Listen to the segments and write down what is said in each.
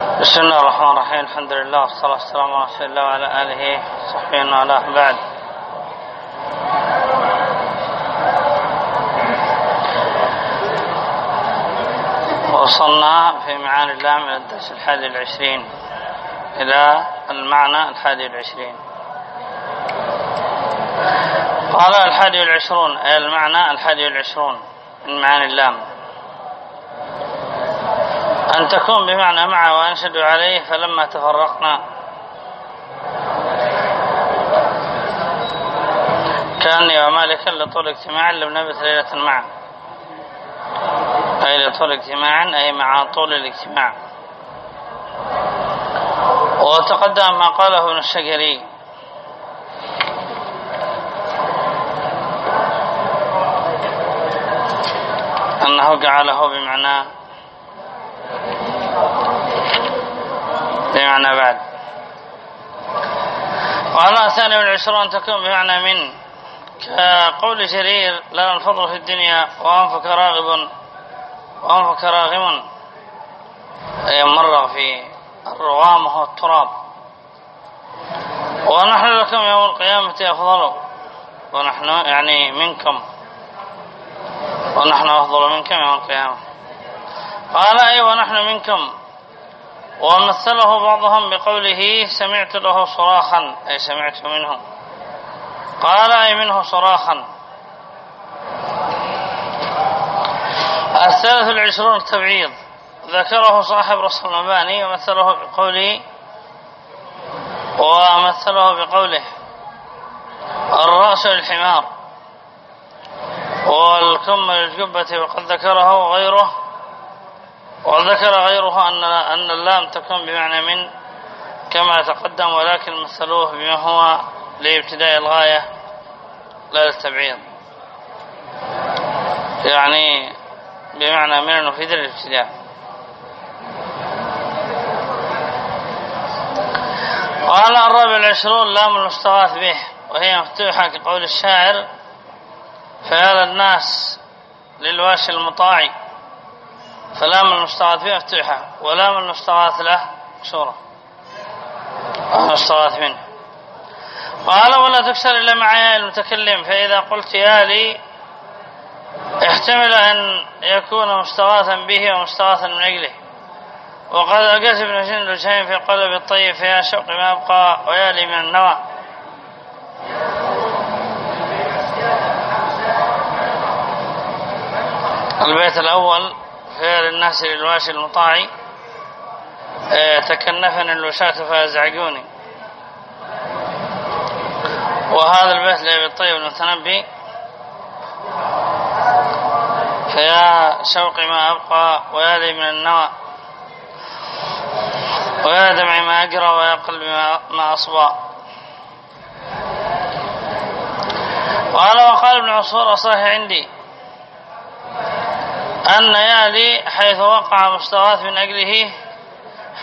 بسم الله الرحمن الرحيم الحمد لله والصلاة والسلام على رسول الله وعلى آله وصحبه وعلى بعد وصلنا في معاني اللام إلى الدرس الحادي والعشرين إلى المعنى الحادي والعشرين قال الحادي والعشرون أي المعنى الحادي والعشرون من معاني اللام أن تكون بمعنى مع وأنشد عليه فلما تفرقنا. كأني ومالكا لطول اجتماع لم نبث ليلة معا. أي لطول اجتماع أي مع طول الاجتماع. وتقدم ما قاله ابن الشجري. أنه جعله بمعنى بمعنى بعد وعلى الثاني والعشرون تكون بمعنى من كقول جرير لنا الفضل في الدنيا وأنفك راغب وأنفك راغم. أي مرغ في الرغام وهو التراب ونحن لكم يوم القيامة أفضل. ونحن يعني منكم. ونحن أفضل منكم يوم القيامة. قال أي ونحن منكم. ومثله بعضهم بقوله سمعت له صراخا أي سمعت منه. قال أي منه صراخا. الثالث العشرون التبعيض. ذكره صاحب رسول المباني ومثله بقوله ومثله بقوله الرأس الحمار والكم للجبة وقد ذكره غيره. وذكر غيره أن أن اللام تكون بمعنى من كما تقدم ولكن مثلوه بما هو لابتداء الغاية لا للتبعيض. يعني بمعنى من المفيد للابتداء. قال الرابع العشرون لام المستغاث به وهي مفتوحة كقول الشاعر فيا الناس للواشي المطاعي. فلام المستغاث به مفتوحة ولام المستغاث له مكسورة المستغاث منه. قال ولا تكسر إلا مع ياء المتكلم فإذا قلت يا لي احتمل أن يكون مستغاثا به ومستغاثا من أجله. وقد أجاز ابن جند الشيء في قلب الطيب فيا شوق ما أبقى ويا لي من النوى. البيت الأول خير الناس للواشي المطاعي تكنفني الوشاة فازعجوني وهذا البيت لأبي الطيب المتنبي فيا شوقي ما أبقى ويا لي من النوى ويا دمعي ما أجرى ويا قلبي ما أصبى قال وقال ابن عصفور أصح عندي. أن يالي حيث وقع مستغاث من أجله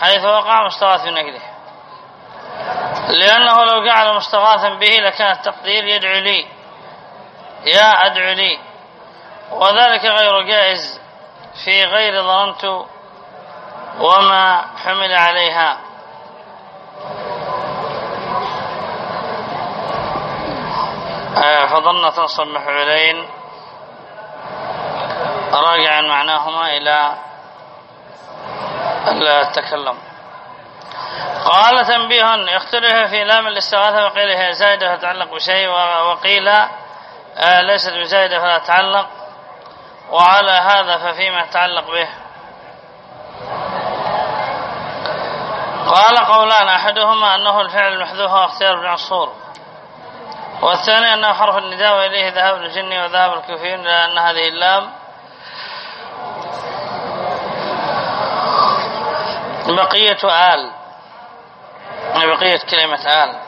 حيث وقع مستغاث من أجله. لأنه لو جعل مستغاثا به لكان التقدير يدعو لي. يا أدعو لي. وذلك غير جائز في غير ظننت وما حمل عليها. فظن تنصب مفعولين راجعا معناهما إلى التكلم. قال تنبيه يختلف في لام الاستغاثة وقيل هي زائدة فتعلق بشيء وقيل ليست بزائدة فلا تعلق وعلى هذا ففيما تعلق به. قال قولان أحدهما أنه الفعل المحذوف واختيار ابن عصور والثاني أنه حرف النداء وإليه ذهاب الجن وذهاب الكوفيين لأن هذه اللام بقية آل. بقية كلمة آل.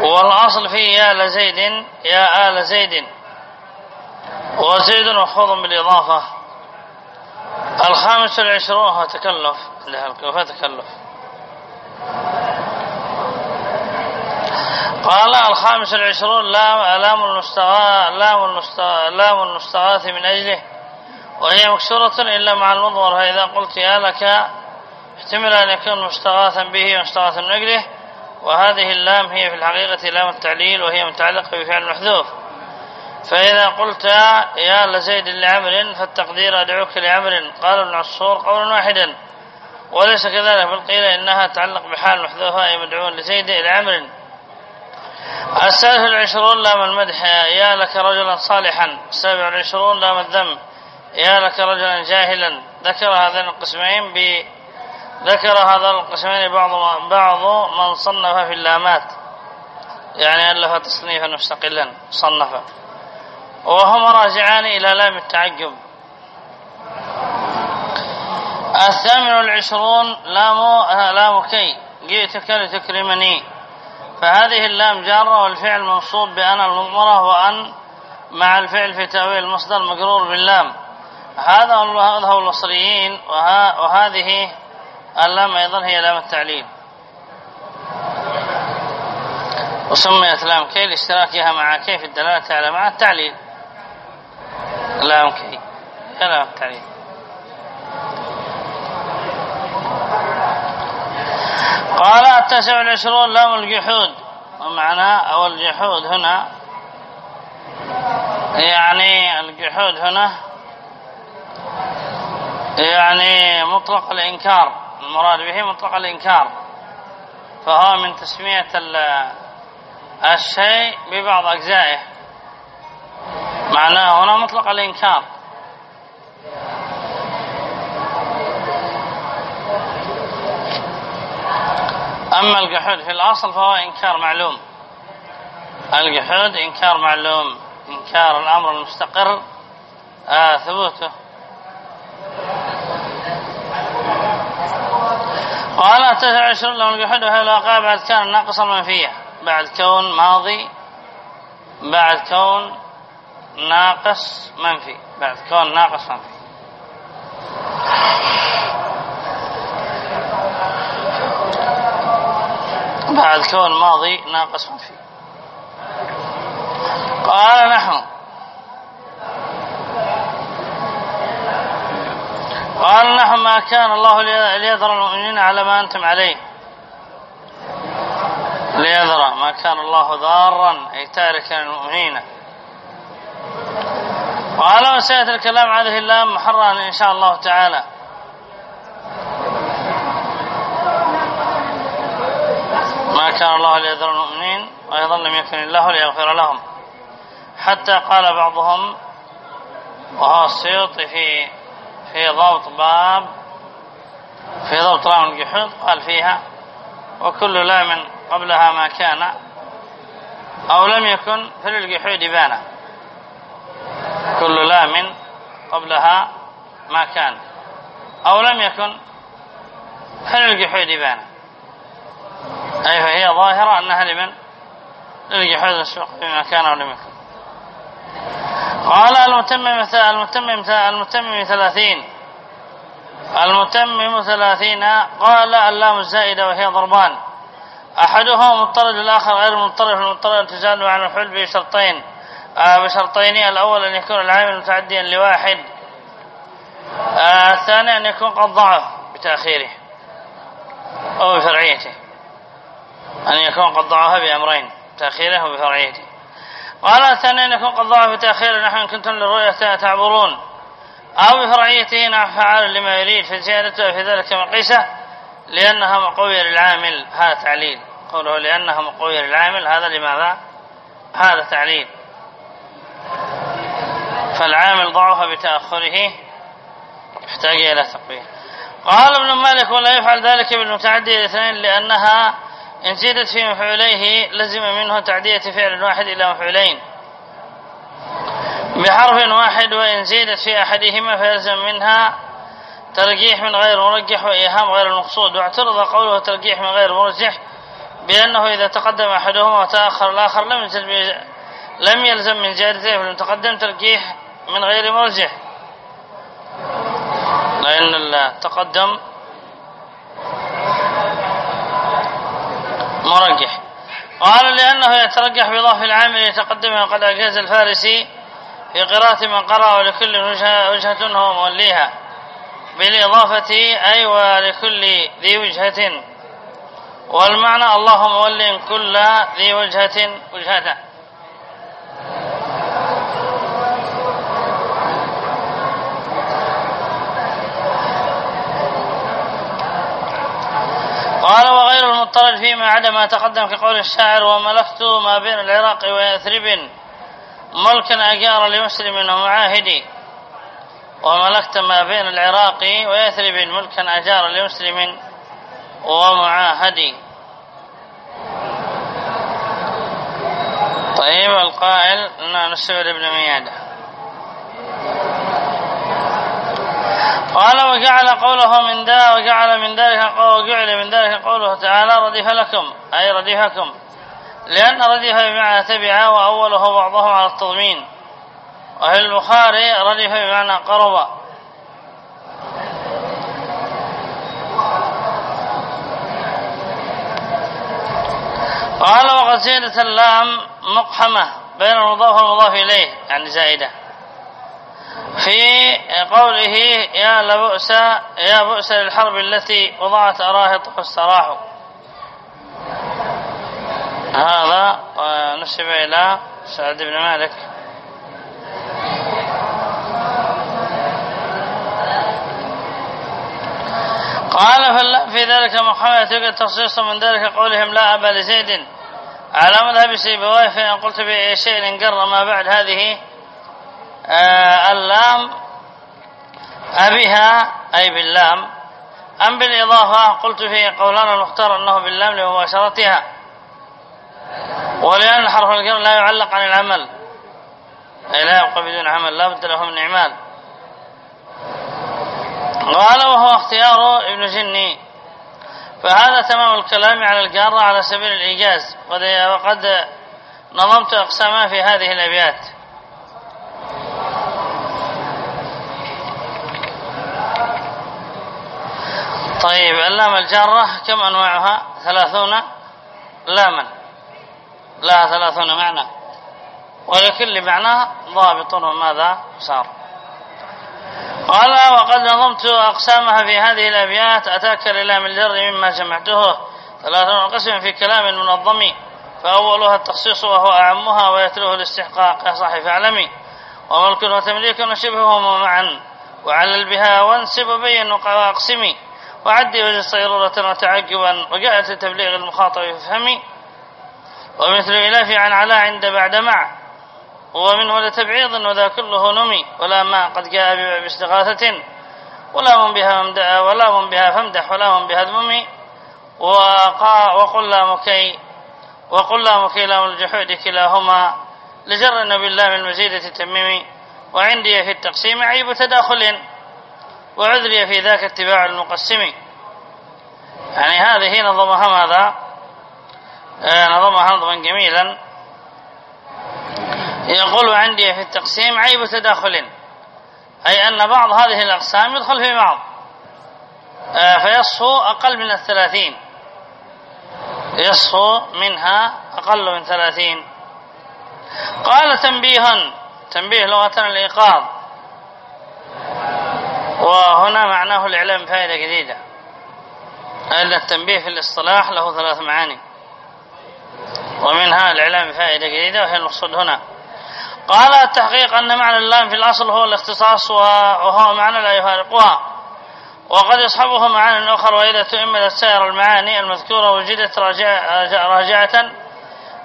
والأصل فيه يا لزيد يا آل زيد. وزيد مخفوض بالإضافة. الخامس والعشرون هو تكلف. لها تكلف. قال الخامس والعشرون لام لام المستغاث لام لام المستغاث من أجله. وهي مكسورة إلا مع المضمر فإذا قلت يا لك احتمل أن يكون مستغاثا به ومستغاثا من أجله وهذه اللام هي في الحقيقة لام التعليل وهي متعلقة بفعل محذوف. فإذا قلت يا لزيد لعمر فالتقدير أدعوك لعمر. قال ابن عصور قولا واحدا. وليس كذلك بل قيل إنها تعلق بحال محذوفة أي مدعون لزيد لعمر. السادس العشرون لام المدح يا لك رجلا صالحا. السابع العشرون لام الذم يا لك رجلا جاهلا. ذكر هذين القسمين ب ذكر هذا القسمين بعض بعض من صنف في اللامات. يعني ألف تصنيفا مستقلا صنف. وهما راجعان إلى لام التعجب. الثامن والعشرون لام لام كي. جئتك لتكرمني. فهذه اللام جارة والفعل منصوب بأن المضمرة وأن مع الفعل في تأويل المصدر مقرور باللام. هذا هو البصريين وهذه اللام أيضا هي لام التعليل. وسميت لام كي لاشتراكها مع كي في الدلالة على مع التعليل. لام كي لام التعليل. قال التاسع والعشرون لام الجحود. ومعنى أو الجحود هنا يعني الجحود هنا يعني مطلق الإنكار. المراد به مطلق الإنكار. فهو من تسمية الشيء ببعض أجزائه. معناه هنا مطلق الإنكار. أما الجحود في الأصل فهو إنكار معلوم. الجحود إنكار معلوم. إنكار الأمر المستقر آه ثبوته. قال تسع عشر لهم الجحود وهي الواقع بعد كان ناقصا منفية بعد كون ماضي بعد كون ناقص منفي بعد كون ناقص منفي بعد كون ماضي ناقص منفي قال نحن قال نحن ما كان الله ليذر المؤمنين على ما أنتم عليه. ليذر ما كان الله ضارا أي تاركا المؤمنين قال وسيأتي الكلام عليه اللام محررا إن شاء الله تعالى. ما كان الله ليذر المؤمنين وأيضا لم يكن الله ليغفر لهم. حتى قال بعضهم وهو السيوطي في في ضبط باب في ضبط لام الجحود قال فيها وكل لام قبلها ما كان أو لم يكن فللجحود بانا. كل لام قبلها ما كان أو لم يكن فللجحود بانا. أي فهي ظاهرة أنها لمن للجحود السوق بما كان ولم يكن. قال المتمم المتمم المتمم ثلاثين. المتمم ثلاثين قال اللام الزائدة وهي ضربان. أحدهما مضطرد الآخر غير مضطرد المضطرد تزال عن الحل بشرطين. آه بشرطين الأول أن يكون العامل متعديا لواحد. آه الثاني أن يكون قد ضعف بتأخيره أو بفرعيته. أن يكون قد ضعف بأمرين تأخيره وبفرعيته قال الثاني أن يكون قد ضعف بتأخيره نحن كنتم للرؤية تعبرون. أو بفرعيته نعم فعال لما يريد فزيادته في ذلك مقيسة لأنها مقوية للعامل هذا تعليل. قوله لأنها مقوية للعامل هذا لماذا؟ هذا تعليل. فالعامل ضعف بتأخره يحتاج إلى تقوية. قال ابن مالك ولا يفعل ذلك بالمتعدي الاثنين لأنها إن زيدت في مفعوليه لزم منه تعدية فعل واحد إلى مفعولين. بحرف واحد وإن زيدت في أحدهما فيلزم منها ترجيح من غير مرجح وإيهام غير المقصود. واعترض قوله ترجيح من غير مرجح بأنه إذا تقدم أحدهما وتأخر الآخر لم يلزم لم يلزم من زيادته في المتقدم ترجيح من غير مرجح. لأن التقدم مرجح. قال لأنه يترجح بضعف العامل يتقدم وقد أجاز الفارسي في قراءة من قرأ ولكل وجهة هو موليها. بالإضافة أي ولكل ذي وجهة. والمعنى اللهم ول كل ذي وجهة وجهته قال وغير المضطرد فيما عدا ما تقدم في قول الشاعر وملكت ما بين العراق ويثرب. ملكا أجار لمسلم ومعاهد وملكت ما بين العراق ويثرب ملكا أجار لمسلم ومعاهد. طيب القائل نسبة لابن ميادة. قال وجعل قوله من دا وجعل من ذلك وجعل من ذلك قوله تعالى ردف لكم أي ردفكم لأن ردف بمعنى تبع وأوله بعضهم على التضمين. وفي البخاري ردف بمعنى قرب. قال وقد زيدت اللام مقحمة بين المضاف والمضاف إليه يعني زائدة. في قوله يا لبؤس يا بؤس للحرب التي وضعت أراهط السراح. هذا نسب إلى سعد بن مالك. قال في ذلك محمد يوجد تخصيص من ذلك قولهم لا أبا لزيد. على مذهب سيبويه فإن قلت بأي شيء قر ما بعد هذه آه اللام أبها أي باللام. أم بالإضافة قلت في قولنا المختار أنه باللام لمباشرتها. ولأن حرف الجر لا يعلق عن العمل. أي لا يبقى بدون عمل لا بد له من إعمال. قال وهو اختيار ابن جني. فهذا تمام الكلام على الجارة على سبيل الإيجاز. وقد نظمت أقسامها في هذه الأبيات. طيب اللام الجارة كم أنواعها؟ ثلاثون لاما. لها ثلاثون معنى. ولكل معنى ضابط وماذا صار. قال وقد نظمت أقسامها في هذه الأبيات. أتاك للام الجر مما جمعته. ثلاثون قسم في كلام منظم فأولها التخصيص وهو أعمها ويتلوه الاستحقاق. يا صاحب فاعلمي وملك وتمليك وشبههما معا وعلل بها وانسب وبين وأقسمي وعدي وجه صيرورة وتعقبا وجاءت لتبليغ المخاطب يفهمي ومثل إلاف عن علا عند بعد مع ومنه لتبعيض وذا كله نمي ولا ما قد جاء باستغاثة ولا من بها ممدع ولا من بها فامدح ولا من بها ذممي وقل لا مكي وقل لا مكي لا الجحود كلاهما لجرنا بالله من المزيدة تممي وعندي في التقسيم عيب تداخل وعذري في ذاك اتباع المقسم. يعني هذه نظمها ماذا؟ نظمها نظما جميلا. يقول عندي في التقسيم عيب تداخل. أي أن بعض هذه الأقسام يدخل في بعض. آه، فيصفو أقل من الثلاثين. يصفو منها أقل من ثلاثين. قال تنبيها. تنبيه لغة الإيقاظ. وهنا معناه الإعلام فائدة جديدة. أن التنبيه في الاصطلاح له ثلاث معاني. ومنها الإعلام فائدة جديدة وهي المقصود هنا. قال التحقيق أن معنى اللام في الأصل هو الاختصاص وهو معنى لا يفارقها. وقد يصحبه معاني أخرى وإذا تؤملت سائر المعاني المذكورة وجدت راجعة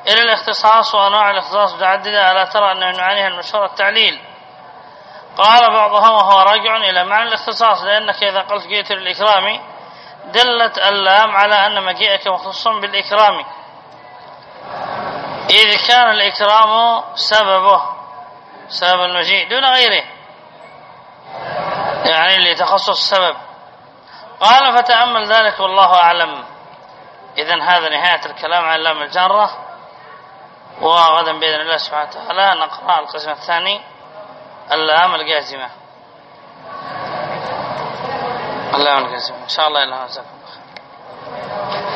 إلى الاختصاص وأنواع الاختصاص متعددة ألا ترى أن من معانيها المشهورة التعليل. قال بعضهم وهو راجع إلى معنى الاختصاص لأنك إذا قلت جئت للإكرام دلت اللام على أن مجيئك مختص بالإكرام. كان الإكرام سببه سبب المجيء دون غيره. يعني لتخصص السبب. قال فتأمل ذلك والله أعلم. إذن هذا نهاية الكلام عن اللام الجارة. وغدا بإذن الله سبحانه وتعالى نقرأ القسم الثاني اللام الجازمة. اللام الجازمة. إن شاء الله إلا